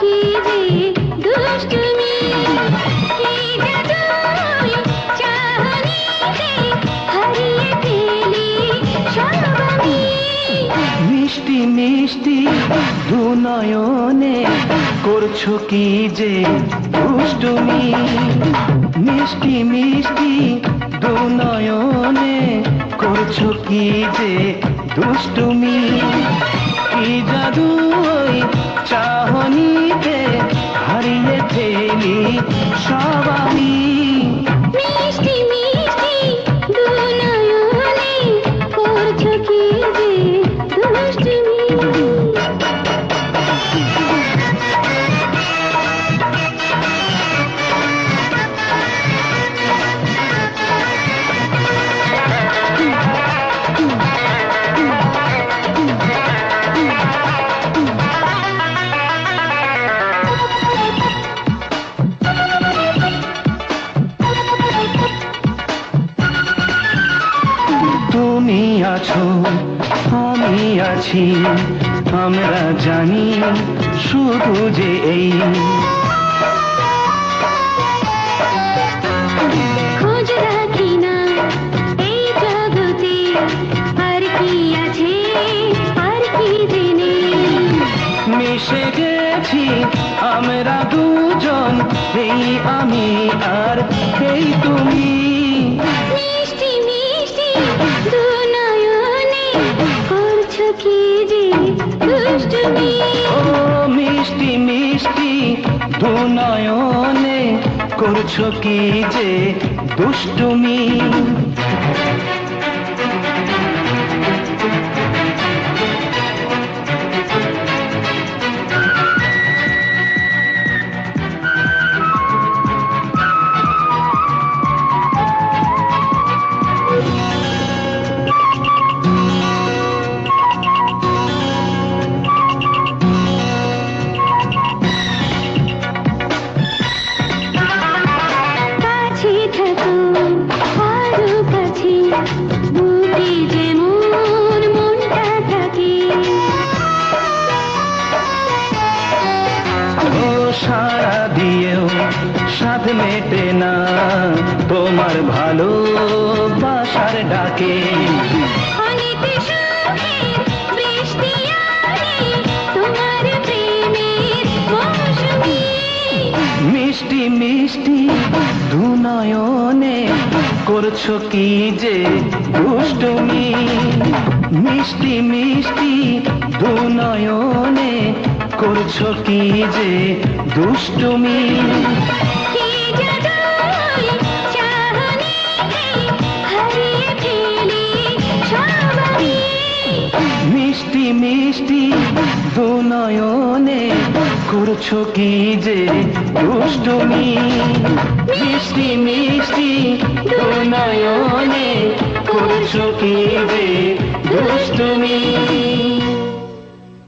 की দুনয়নে করছ কি যে দুষ্টুমি? মিষ্টি মিষ্টি দুনয়নে করছ কি যে দুষ্টুমি? কি জাদু ওই চাহনিতে হারিয়ে ফেলি সব আমি? তুমি আছো আমি আছি আমরা জানি শুধু যে এই। মিশে গেছি আমরা দুজন এই আমি আর এই তুমি। মিষ্টি মিষ্টি দুনয়নে করছ কি যে দুষ্টুমি? মেটে না। তোমার ভালো বাসার ডাকে মিষ্টি মিষ্টি দুনয়নে করছ কি যে দুষ্টুমি? মিষ্টি মিষ্টি দুনয়নে করছ কি যে দুষ্টুমি? মিষ্টি দুনয়নে করছ কি যে দুষ্টমি? মিষ্টি মিষ্টি দুনয়নে করছ কি যে দুষ্টুমি?